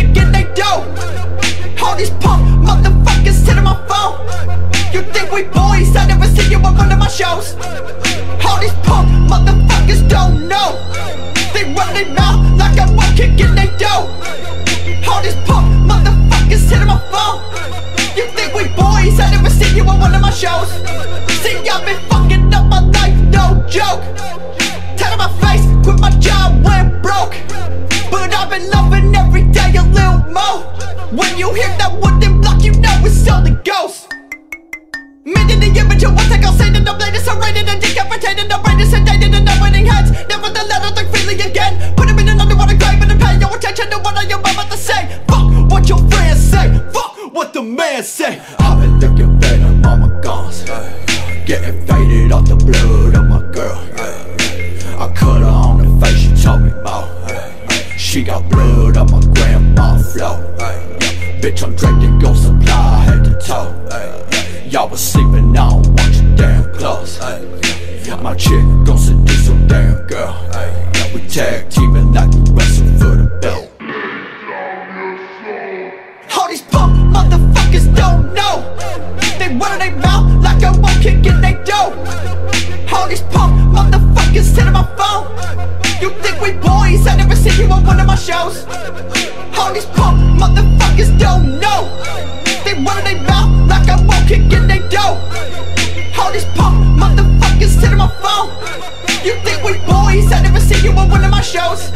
kicking they dough. All these punk motherfuckers hitting my phone. You think we boys? I never seen you one of my shows. All these punk motherfuckers don't know. They run their mouth like I'm one kicking they dough. All these punk motherfuckers hitting my phone. You think we boys? I never seen you at one of my shows. See, I've been fucking up my life, no joke. On my face, quit my job, went When you hear that wooden block, you know it's all the ghost. Minute the image of what I can say that the blade. Is serrated and decapitated The brain is sedated and no winning heads Never the letter think freely again. Put him in an underwater grave and pay your attention to what I am about to say. Fuck what your friends say. Fuck what the man say. I've been looking better, mama guns Getting faded off the blood of my girl. I cut her on the face, she told me more. She got blood on my grandma flow Bitch, I'm in gold supply. Head to toe Y'all was sleeping, I don't want you damn close My chick gon' seduce some damn girl Yeah, we tag teaming like we wrestle for the belt. All these punk motherfuckers don't know like I won't kick in they dough. All these punk motherfuckers hitting my phone You think we boys? I never seen you on one of my shows